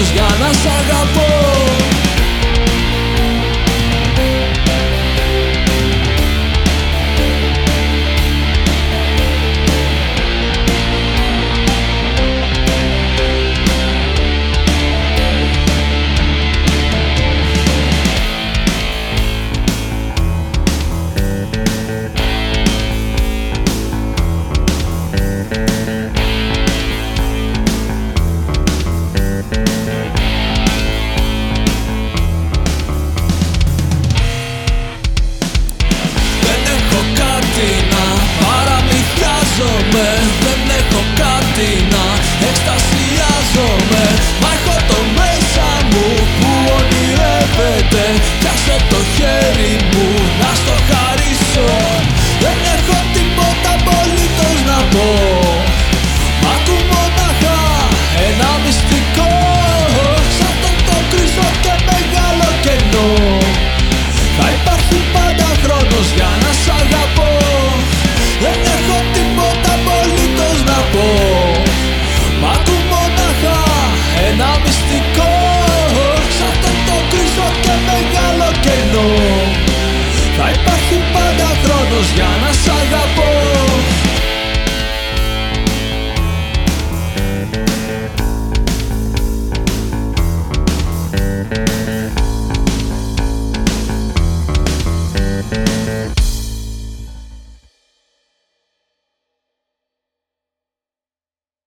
για να σ' αγαπώ.